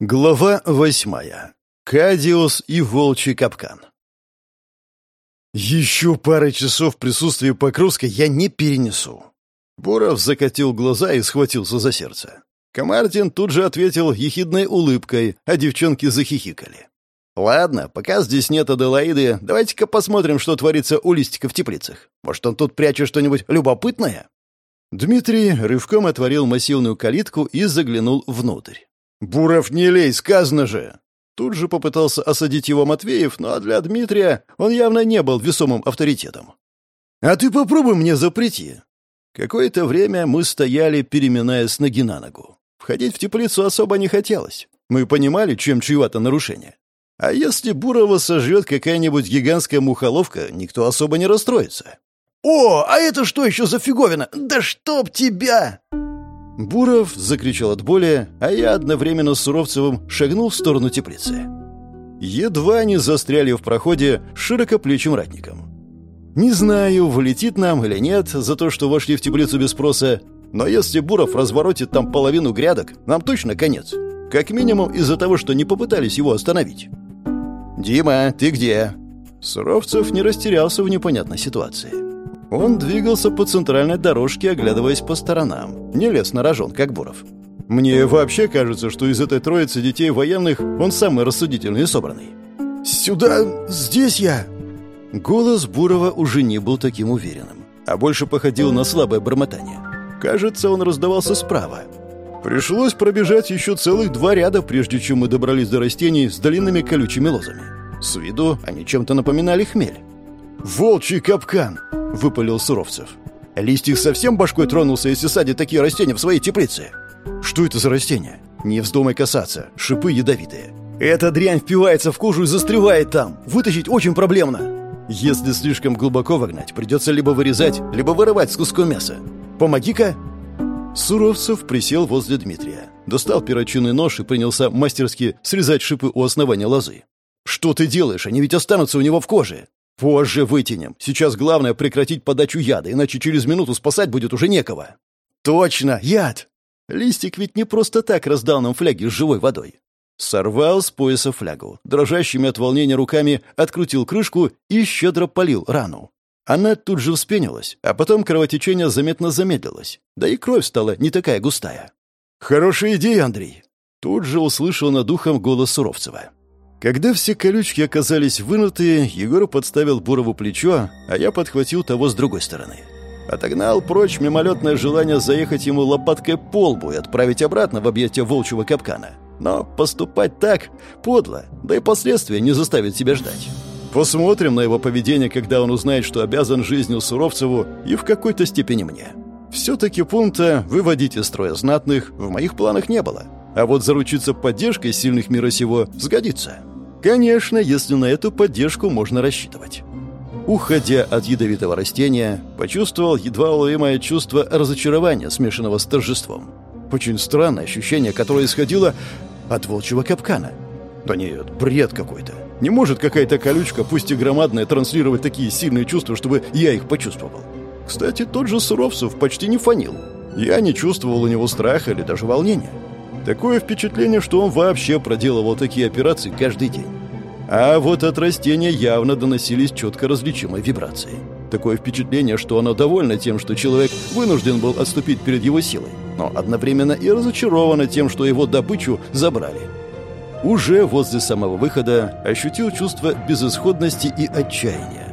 Глава восьмая. Кадиус и волчий капкан. «Еще пары часов присутствия Покровской я не перенесу». Буров закатил глаза и схватился за сердце. Комардин тут же ответил ехидной улыбкой, а девчонки захихикали. «Ладно, пока здесь нет Аделаиды, давайте-ка посмотрим, что творится у Листика в теплицах. Может, он тут прячет что-нибудь любопытное?» Дмитрий рывком отворил массивную калитку и заглянул внутрь. «Буров, не лей, сказано же!» Тут же попытался осадить его Матвеев, но для Дмитрия он явно не был весомым авторитетом. «А ты попробуй мне запрети!» Какое-то время мы стояли, переминая с ноги на ногу. Входить в теплицу особо не хотелось. Мы понимали, чем чревато нарушение. А если Бурова сожрет какая-нибудь гигантская мухоловка, никто особо не расстроится. «О, а это что еще за фиговина? Да чтоб тебя!» Буров закричал от боли, а я одновременно с Суровцевым шагнул в сторону теплицы. Едва не застряли в проходе широкоплечим ратником. Не знаю, влетит нам или нет за то, что вошли в теплицу без спроса, но если Буров разворотит там половину грядок, нам точно конец. Как минимум из-за того, что не попытались его остановить. «Дима, ты где?» Суровцев не растерялся в непонятной ситуации. Он двигался по центральной дорожке, оглядываясь по сторонам. Не лез на рожон, как Буров. Мне вообще кажется, что из этой троицы детей военных он самый рассудительный и собранный. «Сюда... здесь я...» Голос Бурова уже не был таким уверенным, а больше походил на слабое бормотание. Кажется, он раздавался справа. Пришлось пробежать еще целых два ряда, прежде чем мы добрались до растений с длинными колючими лозами. С виду они чем-то напоминали хмель. «Волчий капкан!» — выпалил Суровцев. «Листик совсем башкой тронулся, если садит такие растения в своей теплице?» «Что это за растения?» «Не вздумай касаться. Шипы ядовитые». «Эта дрянь впивается в кожу и застревает там. Вытащить очень проблемно». «Если слишком глубоко вогнать, придется либо вырезать, либо вырывать с куском мяса. Помоги-ка!» Суровцев присел возле Дмитрия, достал перочинный нож и принялся мастерски срезать шипы у основания лозы. «Что ты делаешь? Они ведь останутся у него в коже!» «Позже вытянем. Сейчас главное прекратить подачу яда, иначе через минуту спасать будет уже некого». «Точно, яд!» Листик ведь не просто так раздал нам фляги с живой водой. Сорвал с пояса флягу, дрожащими от волнения руками открутил крышку и щедро полил рану. Она тут же вспенилась, а потом кровотечение заметно замедлилось, да и кровь стала не такая густая. «Хорошая идея, Андрей!» Тут же услышал над ухом голос Суровцева. Когда все колючки оказались вынуты, Егор подставил Бурову плечо, а я подхватил того с другой стороны. Отогнал прочь мимолетное желание заехать ему лопаткой по лбу и отправить обратно в объятие волчьего капкана. Но поступать так подло, да и последствия не заставят себя ждать. Посмотрим на его поведение, когда он узнает, что обязан жизнью Суровцеву и в какой-то степени мне. Все-таки пункта «выводить из строя знатных» в моих планах не было. А вот заручиться поддержкой сильных мира сего сгодится. Конечно, если на эту поддержку можно рассчитывать. Уходя от ядовитого растения, почувствовал едва уловимое чувство разочарования, смешанного с торжеством. Очень странное ощущение, которое исходило от волчьего капкана. Да нет, бред какой-то. Не может какая-то колючка, пусть и громадная, транслировать такие сильные чувства, чтобы я их почувствовал. Кстати, тот же Суровцев почти не фанил. Я не чувствовал у него страха или даже волнения. Такое впечатление, что он вообще проделывал такие операции каждый день. А вот от растения явно доносились четко различимые вибрации. Такое впечатление, что оно довольно тем, что человек вынужден был отступить перед его силой, но одновременно и разочаровано тем, что его добычу забрали. Уже возле самого выхода ощутил чувство безысходности и отчаяния.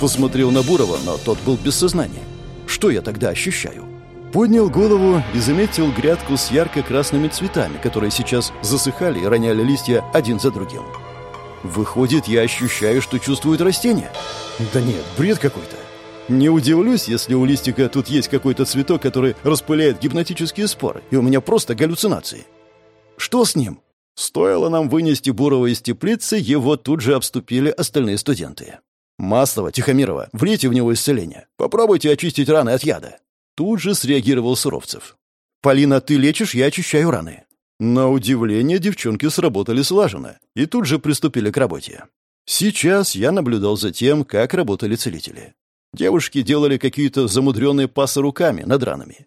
Посмотрел на Бурова, но тот был без сознания. Что я тогда ощущаю? Поднял голову и заметил грядку с ярко-красными цветами, которые сейчас засыхали и роняли листья один за другим. Выходит, я ощущаю, что чувствует растение? Да нет, бред какой-то. Не удивлюсь, если у листика тут есть какой-то цветок, который распыляет гипнотические споры, и у меня просто галлюцинации. Что с ним? Стоило нам вынести Бурова из теплицы, его тут же обступили остальные студенты. «Маслова, Тихомирова, влейте в него исцеление. Попробуйте очистить раны от яда». Тут же среагировал Суровцев. «Полина, ты лечишь, я очищаю раны». На удивление девчонки сработали слаженно и тут же приступили к работе. Сейчас я наблюдал за тем, как работали целители. Девушки делали какие-то замудренные пасы руками над ранами.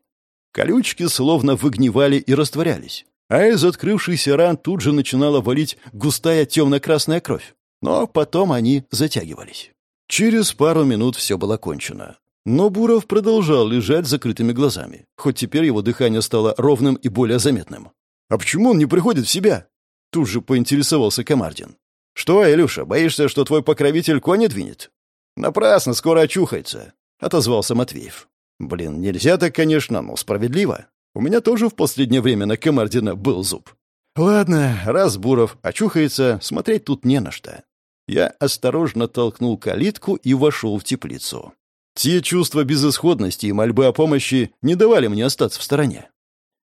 Колючки словно выгнивали и растворялись. а из открывшихся ран тут же начинала валить густая темно-красная кровь. Но потом они затягивались. Через пару минут все было кончено. Но Буров продолжал лежать с закрытыми глазами, хоть теперь его дыхание стало ровным и более заметным. «А почему он не приходит в себя?» Тут же поинтересовался Комардин. «Что, Илюша, боишься, что твой покровитель коня двинет?» «Напрасно, скоро очухается», — отозвался Матвеев. «Блин, нельзя так, конечно, но справедливо. У меня тоже в последнее время на Комардина был зуб. Ладно, раз Буров очухается, смотреть тут не на что». Я осторожно толкнул калитку и вошел в теплицу. Те чувства безысходности и мольбы о помощи не давали мне остаться в стороне.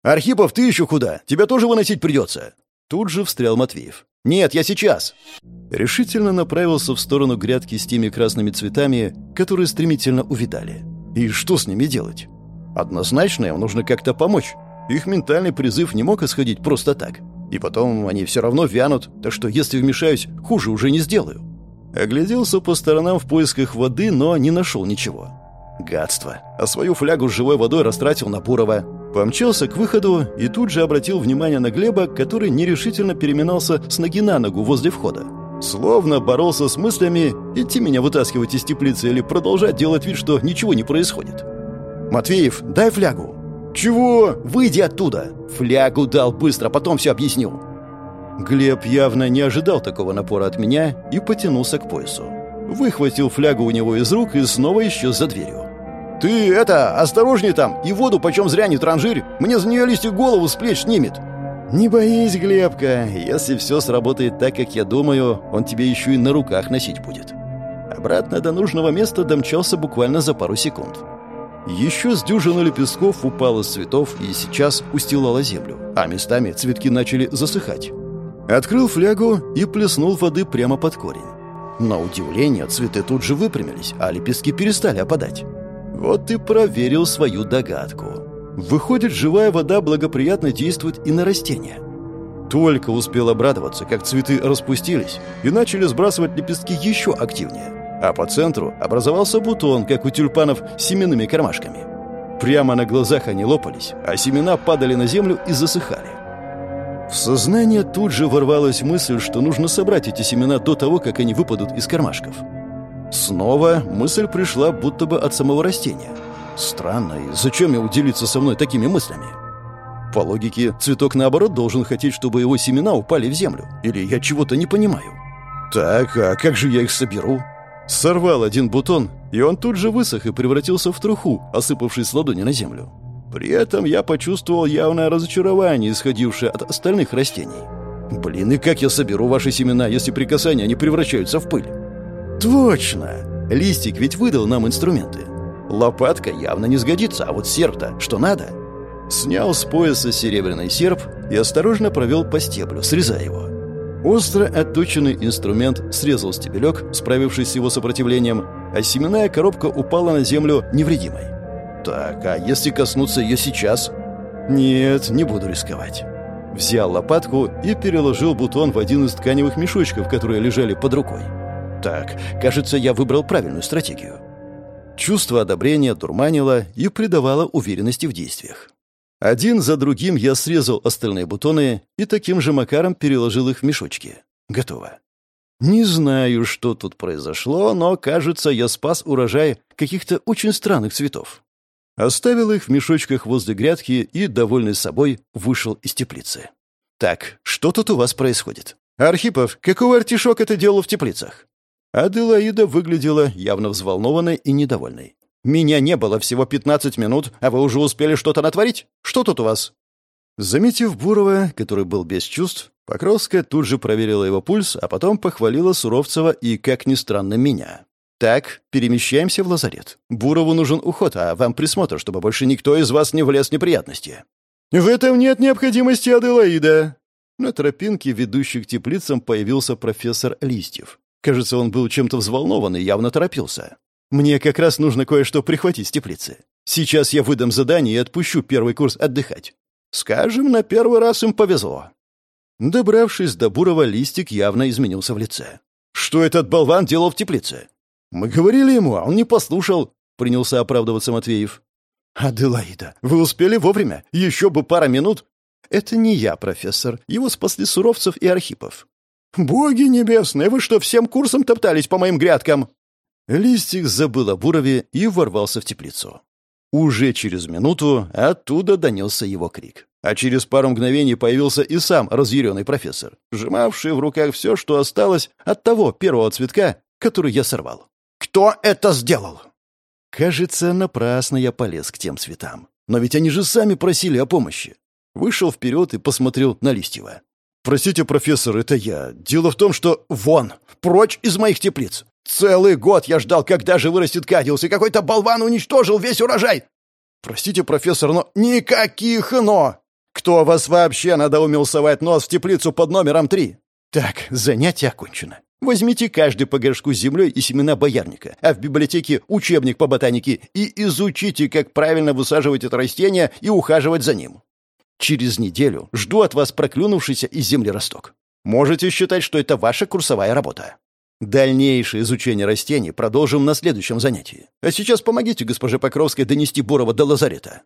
«Архипов, ты еще куда? Тебя тоже выносить придется?» Тут же встрял Матвеев. «Нет, я сейчас!» Решительно направился в сторону грядки с теми красными цветами, которые стремительно увидали. И что с ними делать? Однозначно им нужно как-то помочь. Их ментальный призыв не мог исходить просто так. И потом они все равно вянут, так что если вмешаюсь, хуже уже не сделаю. Огляделся по сторонам в поисках воды, но не нашел ничего. Гадство. А свою флягу с живой водой растратил на Бурова. Помчался к выходу и тут же обратил внимание на Глеба, который нерешительно переминался с ноги на ногу возле входа. Словно боролся с мыслями, идти меня вытаскивать из теплицы или продолжать делать вид, что ничего не происходит. «Матвеев, дай флягу!» «Чего? Выйди оттуда!» «Флягу дал быстро, потом все объясню!» Глеб явно не ожидал такого напора от меня и потянулся к поясу. Выхватил флягу у него из рук и снова исчез за дверью. «Ты это, осторожней там, и воду почем зря не транжирь, мне за нее листик голову с плеч снимет». «Не боись, Глебка, если все сработает так, как я думаю, он тебе еще и на руках носить будет». Обратно до нужного места домчался буквально за пару секунд. Еще с дюжину лепестков упало с цветов и сейчас устилало землю, а местами цветки начали засыхать. Открыл флягу и плеснул воды прямо под корень. На удивление, цветы тут же выпрямились, а лепестки перестали опадать. Вот и проверил свою догадку. Выходит, живая вода благоприятно действует и на растения. Только успел обрадоваться, как цветы распустились и начали сбрасывать лепестки еще активнее. А по центру образовался бутон, как у тюльпанов, с семенными кармашками. Прямо на глазах они лопались, а семена падали на землю и засыхали. В сознание тут же ворвалась мысль, что нужно собрать эти семена до того, как они выпадут из кармашков. Снова мысль пришла будто бы от самого растения. Странно, и зачем ему делиться со мной такими мыслями? По логике, цветок наоборот должен хотеть, чтобы его семена упали в землю. Или я чего-то не понимаю. Так, а как же я их соберу? Сорвал один бутон, и он тут же высох и превратился в труху, осыпавшись с ладони на землю. При этом я почувствовал явное разочарование, исходившее от остальных растений. Блин, и как я соберу ваши семена, если при касании они превращаются в пыль? Точно! Листик ведь выдал нам инструменты. Лопатка явно не сгодится, а вот серп-то что надо? Снял с пояса серебряный серп и осторожно провел по стеблю, срезая его. Остро отточенный инструмент срезал стебелек, справившись с его сопротивлением, а семенная коробка упала на землю невредимой. Так, а если коснуться ее сейчас? Нет, не буду рисковать. Взял лопатку и переложил бутон в один из тканевых мешочков, которые лежали под рукой. Так, кажется, я выбрал правильную стратегию. Чувство одобрения дурманило и придавало уверенности в действиях. Один за другим я срезал остальные бутоны и таким же макаром переложил их в мешочки. Готово. Не знаю, что тут произошло, но, кажется, я спас урожай каких-то очень странных цветов. Оставил их в мешочках возле грядки и, довольный собой, вышел из теплицы. «Так, что тут у вас происходит?» «Архипов, какого артишок это делал в теплицах?» Аделаида выглядела явно взволнованной и недовольной. «Меня не было всего 15 минут, а вы уже успели что-то натворить? Что тут у вас?» Заметив Бурова, который был без чувств, Покровская тут же проверила его пульс, а потом похвалила Суровцева и, как ни странно, меня. «Так, перемещаемся в лазарет. Бурову нужен уход, а вам присмотр, чтобы больше никто из вас не влез в неприятности». «В этом нет необходимости, Аделаида!» На тропинке, ведущей к теплицам, появился профессор Листьев. Кажется, он был чем-то взволнован и явно торопился. «Мне как раз нужно кое-что прихватить с теплицы. Сейчас я выдам задание и отпущу первый курс отдыхать. Скажем, на первый раз им повезло». Добравшись до Бурова, Листик явно изменился в лице. «Что этот болван делал в теплице? «Мы говорили ему, а он не послушал», — принялся оправдываться Матвеев. «Аделаида, вы успели вовремя? Еще бы пара минут?» Это не я, профессор. Его спасли Суровцев и Архипов. «Боги небесные, вы что, всем курсом топтались по моим грядкам?» Листик забыл о Бурове и ворвался в теплицу. Уже через минуту оттуда донесся его крик. А через пару мгновений появился и сам разъяренный профессор, сжимавший в руках все, что осталось от того первого цветка, который я сорвал. «Кто это сделал?» Кажется, напрасно я полез к тем цветам. Но ведь они же сами просили о помощи. Вышел вперед и посмотрел на Листьева. «Простите, профессор, это я. Дело в том, что... Вон! Прочь из моих теплиц! Целый год я ждал, когда же вырастет кадиус, и какой-то болван уничтожил весь урожай! Простите, профессор, но... Никаких «но»! Кто вас вообще надоумил совать нос в теплицу под номером три? Так, занятие окончено. Возьмите каждый по горшку с землей и семена боярника, а в библиотеке учебник по ботанике и изучите, как правильно высаживать это растение и ухаживать за ним. Через неделю жду от вас проклюнувшийся из земли росток. Можете считать, что это ваша курсовая работа. Дальнейшее изучение растений продолжим на следующем занятии. А сейчас помогите госпоже Покровской донести Бурова до лазарета.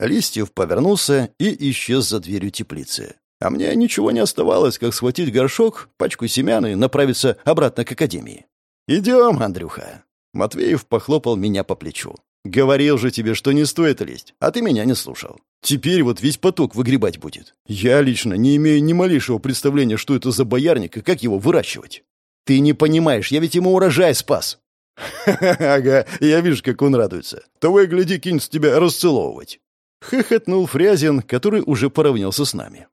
Листьев повернулся и исчез за дверью теплицы. А мне ничего не оставалось, как схватить горшок, пачку семян и направиться обратно к академии. «Идем, Андрюха!» Матвеев похлопал меня по плечу. «Говорил же тебе, что не стоит лезть, а ты меня не слушал. Теперь вот весь поток выгребать будет. Я лично не имею ни малейшего представления, что это за боярник и как его выращивать. Ты не понимаешь, я ведь ему урожай спас». «Ага, я вижу, как он радуется. Того и гляди, кинется тебя расцеловывать». Хохотнул Фрязин, который уже поравнялся с нами.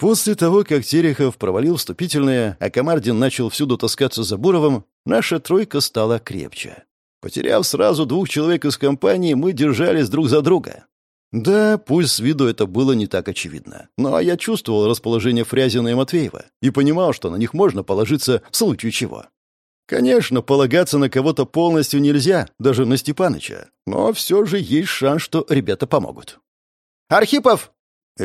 После того, как Терехов провалил вступительные, а Комардин начал всюду таскаться за Буровым, наша тройка стала крепче. Потеряв сразу двух человек из компании, мы держались друг за друга. Да, пусть с виду это было не так очевидно, но я чувствовал расположение Фрязина и Матвеева и понимал, что на них можно положиться в случае чего. Конечно, полагаться на кого-то полностью нельзя, даже на Степаныча, но все же есть шанс, что ребята помогут. «Архипов!»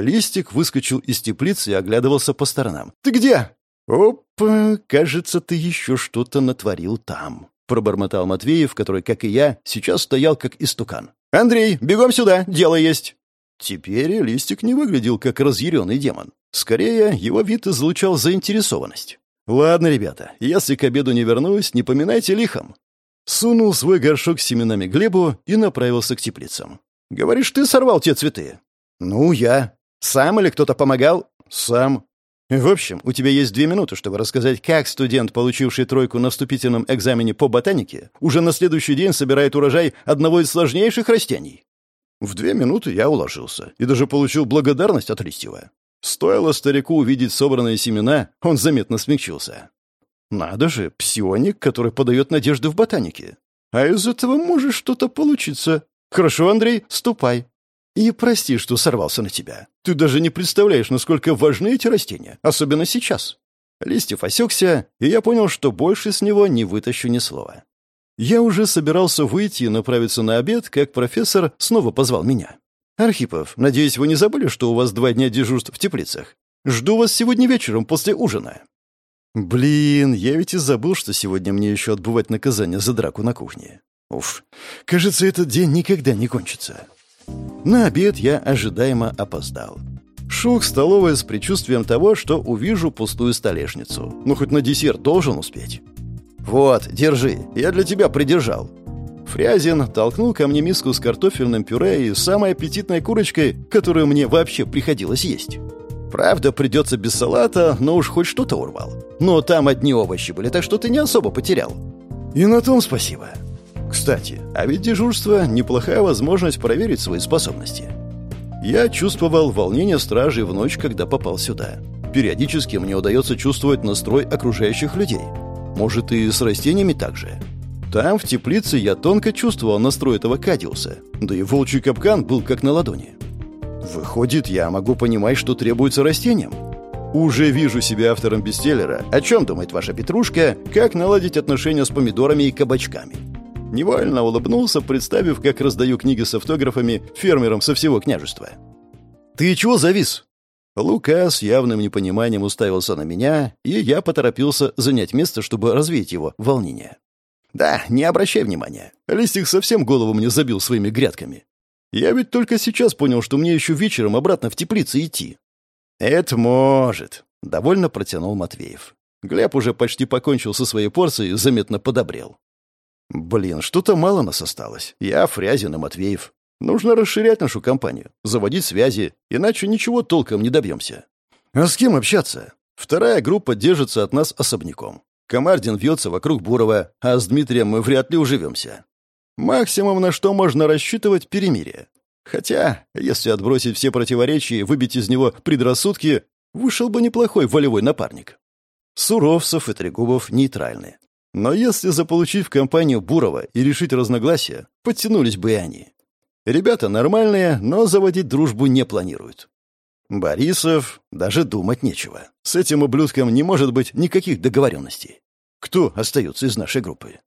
Листик выскочил из теплицы и оглядывался по сторонам. «Ты где?» «Опа, кажется, ты еще что-то натворил там», — пробормотал Матвеев, который, как и я, сейчас стоял как истукан. «Андрей, бегом сюда, дело есть!» Теперь Листик не выглядел как разъяренный демон. Скорее, его вид излучал заинтересованность. «Ладно, ребята, если к обеду не вернусь, не поминайте лихом». Сунул свой горшок с семенами Глебу и направился к теплицам. «Говоришь, ты сорвал те цветы?» «Ну, я. Сам или кто-то помогал?» «Сам». «В общем, у тебя есть две минуты, чтобы рассказать, как студент, получивший тройку на вступительном экзамене по ботанике, уже на следующий день собирает урожай одного из сложнейших растений». В две минуты я уложился и даже получил благодарность от Листьева. Стоило старику увидеть собранные семена, он заметно смягчился. Надо же, псионик, который подает надежды в ботанике. А из этого может что-то получиться. Хорошо, Андрей, ступай. И прости, что сорвался на тебя. Ты даже не представляешь, насколько важны эти растения, особенно сейчас. Листьев осекся, и я понял, что больше с него не вытащу ни слова. Я уже собирался выйти и направиться на обед, как профессор снова позвал меня. «Архипов, надеюсь, вы не забыли, что у вас два дня дежурств в теплицах? Жду вас сегодня вечером после ужина». «Блин, я ведь и забыл, что сегодня мне еще отбывать наказание за драку на кухне. Уф, кажется, этот день никогда не кончится». На обед я ожидаемо опоздал. Шел к столовой с предчувствием того, что увижу пустую столешницу. Ну, хоть на десерт должен успеть. «Вот, держи, я для тебя придержал», Фрязин толкнул ко мне миску с картофельным пюре и самой аппетитной курочкой, которую мне вообще приходилось есть. Правда, придется без салата, но уж хоть что-то урвал. Но там одни овощи были, так что ты не особо потерял. И на том спасибо. Кстати, а ведь дежурство — неплохая возможность проверить свои способности. Я чувствовал волнение стражей в ночь, когда попал сюда. Периодически мне удается чувствовать настрой окружающих людей. Может, и с растениями так же. Там, в теплице, я тонко чувствовал настрой этого Кадиуса, да и волчий капкан был как на ладони. Выходит, я могу понимать, что требуется растениям. Уже вижу себя автором бестселлера. О чем думает ваша петрушка? Как наладить отношения с помидорами и кабачками? Невольно улыбнулся, представив, как раздаю книги с автографами фермерам со всего княжества. «Ты чего завис?» Лука с явным непониманием уставился на меня, и я поторопился занять место, чтобы развеять его волнение. Да, не обращай внимания. Листик совсем голову мне забил своими грядками. Я ведь только сейчас понял, что мне еще вечером обратно в теплице идти. «Это может», — довольно протянул Матвеев. Глеб уже почти покончил со своей порцией и заметно подобрел. «Блин, что-то мало нас осталось. Я, Фрязин и Матвеев. Нужно расширять нашу компанию, заводить связи, иначе ничего толком не добьемся. А с кем общаться? Вторая группа держится от нас особняком. Комардин вьется вокруг Бурова, а с Дмитрием мы вряд ли уживемся. Максимум, на что можно рассчитывать, перемирие. Хотя, если отбросить все противоречия и выбить из него предрассудки, вышел бы неплохой волевой напарник. Суровцев и Трегубов нейтральны. Но если заполучить в компанию Бурова и решить разногласия, подтянулись бы и они. Ребята нормальные, но заводить дружбу не планируют. Борисов даже думать нечего. С этим ублюдком не может быть никаких договоренностей. Кто остается из нашей группы?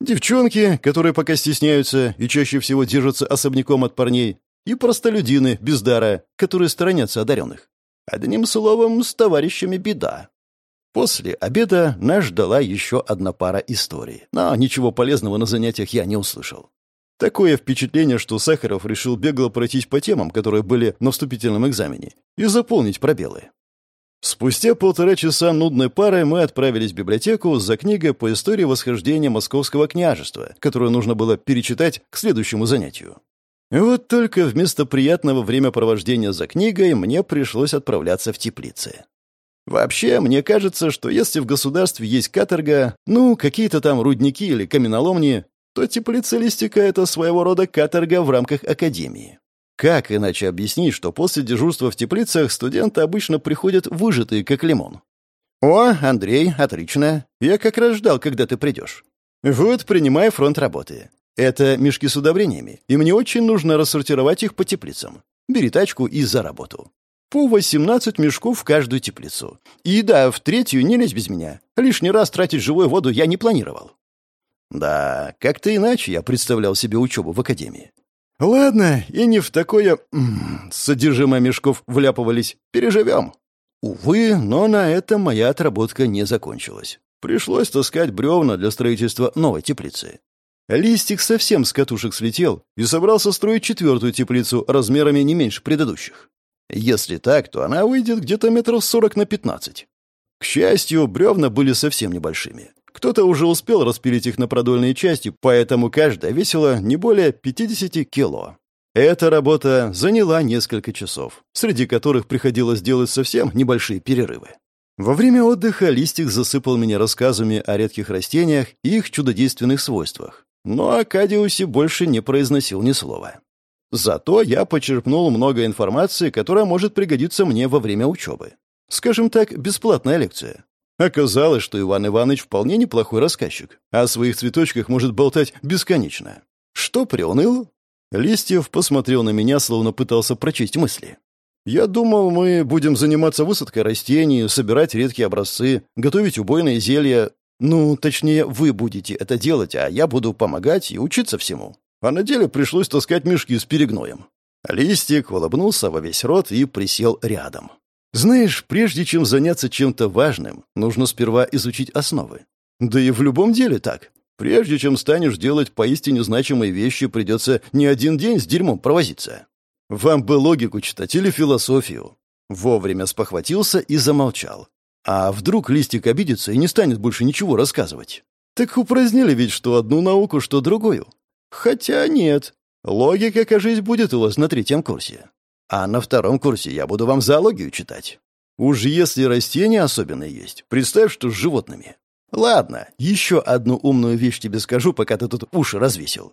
Девчонки, которые пока стесняются и чаще всего держатся особняком от парней, и простолюдины без дара, которые сторонятся одаренных. Одним словом, с товарищами беда. После обеда нас ждала еще одна пара историй, но ничего полезного на занятиях я не услышал. Такое впечатление, что Сахаров решил бегло пройтись по темам, которые были на вступительном экзамене, и заполнить пробелы. Спустя полтора часа нудной пары мы отправились в библиотеку за книгой по истории восхождения Московского княжества, которую нужно было перечитать к следующему занятию. Вот только вместо приятного времяпровождения за книгой мне пришлось отправляться в теплицы. Вообще, мне кажется, что если в государстве есть каторга, ну, какие-то там рудники или каменоломни, то теплицелистика — это своего рода каторга в рамках академии. Как иначе объяснить, что после дежурства в теплицах студенты обычно приходят выжатые, как лимон? «О, Андрей, отлично. Я как раз ждал, когда ты придешь. Вот, принимай фронт работы. Это мешки с удобрениями, и мне очень нужно рассортировать их по теплицам. Бери тачку и за работу. По 18 мешков в каждую теплицу. И да, в третью не лезь без меня. Лишний раз тратить живую воду я не планировал. Да, как-то иначе я представлял себе учебу в академии. Ладно, и не в такое... Содержимое мешков вляпывались. Переживем. Увы, но на этом моя отработка не закончилась. Пришлось таскать бревна для строительства новой теплицы. Листик совсем с катушек слетел и собрался строить четвертую теплицу размерами не меньше предыдущих. Если так, то она выйдет где-то метров сорок на пятнадцать. К счастью, бревна были совсем небольшими. Кто-то уже успел распилить их на продольные части, поэтому каждая весила не более 50 кило. Эта работа заняла несколько часов, среди которых приходилось делать совсем небольшие перерывы. Во время отдыха Листик засыпал меня рассказами о редких растениях и их чудодейственных свойствах. Но о Кадиусе больше не произносил ни слова. Зато я почерпнул много информации, которая может пригодиться мне во время учебы. Скажем так, бесплатная лекция. Оказалось, что Иван Иванович вполне неплохой рассказчик, а о своих цветочках может болтать бесконечно. Что приуныл? Листьев посмотрел на меня, словно пытался прочесть мысли. «Я думал, мы будем заниматься высадкой растений, собирать редкие образцы, готовить убойные зелья. Ну, точнее, вы будете это делать, а я буду помогать и учиться всему. А на деле пришлось таскать мешки с перегноем». Листик улыбнулся во весь рот и присел рядом. Знаешь, прежде чем заняться чем-то важным, нужно сперва изучить основы. Да и в любом деле так. Прежде чем станешь делать поистине значимые вещи, придется не один день с дерьмом провозиться. Вам бы логику читать или философию. Вовремя спохватился и замолчал. А вдруг листик обидится и не станет больше ничего рассказывать? Так упразднили ведь что одну науку, что другую. Хотя нет. Логика, кажись, будет у вас на третьем курсе. А на втором курсе я буду вам зоологию читать. Уж если растения особенные есть, представь, что с животными. Ладно, еще одну умную вещь тебе скажу, пока ты тут уши развесил.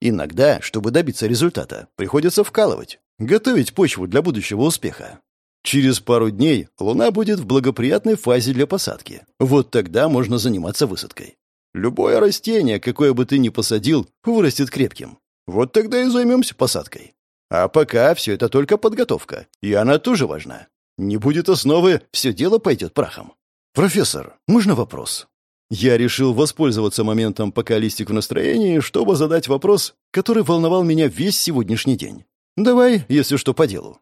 Иногда, чтобы добиться результата, приходится вкалывать, готовить почву для будущего успеха. Через пару дней Луна будет в благоприятной фазе для посадки. Вот тогда можно заниматься высадкой. Любое растение, какое бы ты ни посадил, вырастет крепким. Вот тогда и займемся посадкой. А пока все это только подготовка, и она тоже важна. Не будет основы, все дело пойдет прахом. «Профессор, можно вопрос?» Я решил воспользоваться моментом, пока листик в настроении, чтобы задать вопрос, который волновал меня весь сегодняшний день. «Давай, если что, по делу».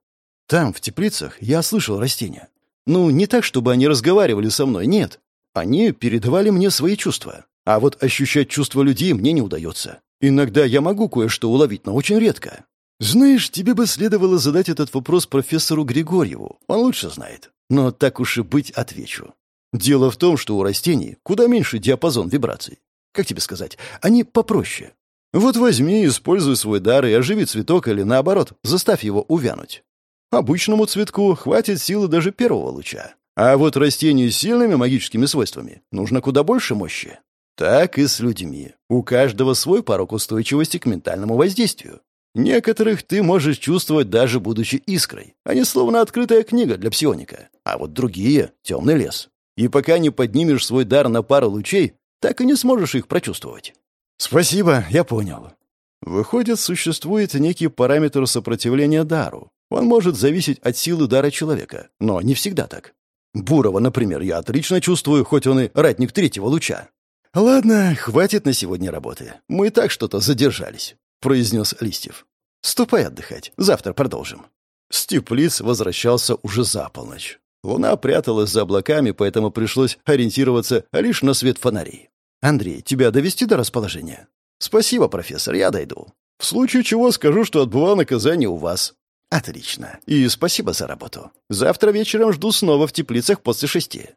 Там, в теплицах, я слышал растения. Ну, не так, чтобы они разговаривали со мной, нет. Они передавали мне свои чувства. А вот ощущать чувства людей мне не удается. Иногда я могу кое-что уловить, но очень редко. «Знаешь, тебе бы следовало задать этот вопрос профессору Григорьеву. Он лучше знает. Но так уж и быть отвечу. Дело в том, что у растений куда меньше диапазон вибраций. Как тебе сказать? Они попроще. Вот возьми, используй свой дар и оживи цветок или, наоборот, заставь его увянуть. Обычному цветку хватит силы даже первого луча. А вот растению с сильными магическими свойствами нужно куда больше мощи. Так и с людьми. У каждого свой порог устойчивости к ментальному воздействию. Некоторых ты можешь чувствовать даже будучи искрой. Они словно открытая книга для псионика. А вот другие — темный лес. И пока не поднимешь свой дар на пару лучей, так и не сможешь их прочувствовать. Спасибо, я понял. Выходит, существует некий параметр сопротивления дару. Он может зависеть от силы дара человека, но не всегда так. Бурова, например, я отлично чувствую, хоть он и ратник третьего луча. «Ладно, хватит на сегодня работы. Мы и так что-то задержались произнес Листьев. «Ступай отдыхать. Завтра продолжим». С теплиц возвращался уже за полночь. Луна пряталась за облаками, поэтому пришлось ориентироваться лишь на свет фонарей. «Андрей, тебя довести до расположения?» «Спасибо, профессор, я дойду. В случае чего скажу, что отбывал наказание у вас». «Отлично. И спасибо за работу. Завтра вечером жду снова в теплицах после шести».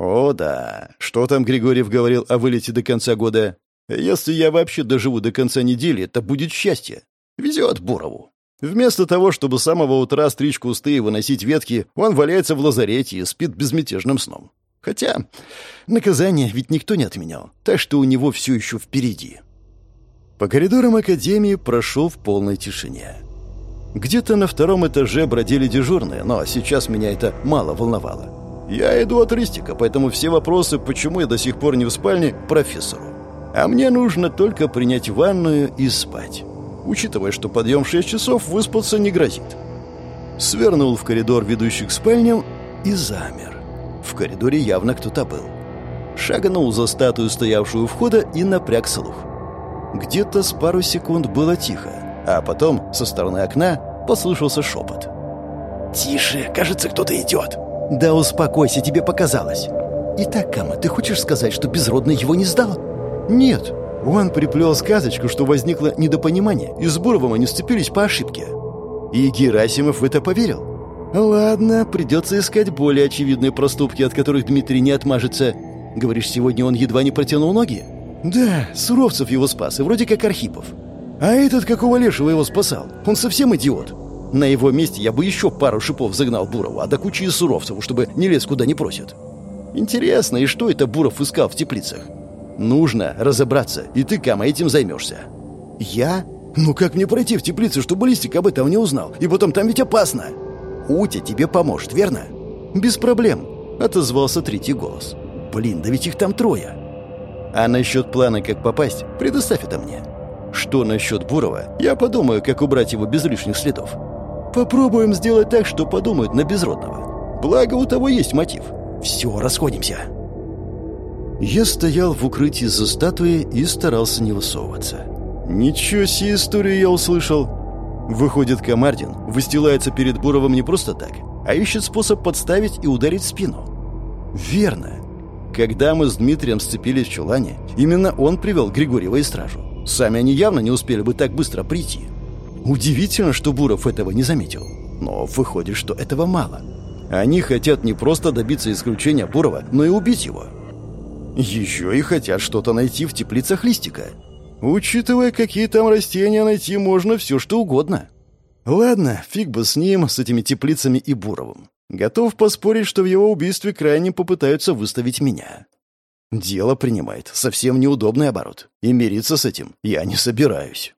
«О, да. Что там Григорьев говорил о вылете до конца года? Если я вообще доживу до конца недели, это будет счастье. Везет Бурову. Вместо того, чтобы с самого утра стричь кусты и выносить ветки, он валяется в лазарете и спит безмятежным сном. Хотя наказание ведь никто не отменял, так что у него все еще впереди. По коридорам академии прошел в полной тишине. Где-то на втором этаже бродили дежурные, но сейчас меня это мало волновало. Я иду от Ристика, поэтому все вопросы, почему я до сих пор не в спальне, профессору. А мне нужно только принять ванную и спать. Учитывая, что подъем в 6 часов, выспаться не грозит. Свернул в коридор, ведущий к спальням, и замер. В коридоре явно кто-то был. Шагнул за статую, стоявшую у входа, и напряг слух. Где-то с пару секунд было тихо, а потом со стороны окна послышался шепот. «Тише, кажется, кто-то идет». «Да успокойся, тебе показалось». «Итак, Кама, ты хочешь сказать, что безродный его не сдал?» «Нет. Он приплел сказочку, что возникло недопонимание, и с Буровым они сцепились по ошибке. И Герасимов в это поверил. Ладно, придется искать более очевидные проступки, от которых Дмитрий не отмажется. Говоришь, сегодня он едва не протянул ноги? Да, Суровцев его спас, и вроде как Архипов. А этот какого лешего его спасал? Он совсем идиот. На его месте я бы еще пару шипов загнал Бурову, а до кучи и Суровцеву, чтобы не лез куда не просит. Интересно, и что это Буров искал в теплицах? Нужно разобраться, и ты, Кама, этим займешься». «Я? Ну как мне пройти в теплицу, чтобы Листик об этом не узнал? И потом там ведь опасно!» «Утя тебе поможет, верно?» «Без проблем», — отозвался третий голос. «Блин, да ведь их там трое!» «А насчет плана, как попасть, предоставь это мне. Что насчет Бурова, я подумаю, как убрать его без лишних следов. Попробуем сделать так, что подумают на безродного. Благо, у того есть мотив. Все, расходимся». Я стоял в укрытии за статуей и старался не высовываться. Ничего себе историю я услышал. Выходит, Камардин выстилается перед Буровым не просто так, а ищет способ подставить и ударить в спину. Верно. Когда мы с Дмитрием сцепились в чулане, именно он привел Григорьева и стражу. Сами они явно не успели бы так быстро прийти. Удивительно, что Буров этого не заметил. Но выходит, что этого мало. Они хотят не просто добиться исключения Бурова, но и убить его. Еще и хотят что-то найти в теплицах листика. Учитывая, какие там растения найти можно все что угодно. Ладно, фиг бы с ним, с этими теплицами и Буровым. Готов поспорить, что в его убийстве крайне попытаются выставить меня. Дело принимает совсем неудобный оборот. И мириться с этим я не собираюсь.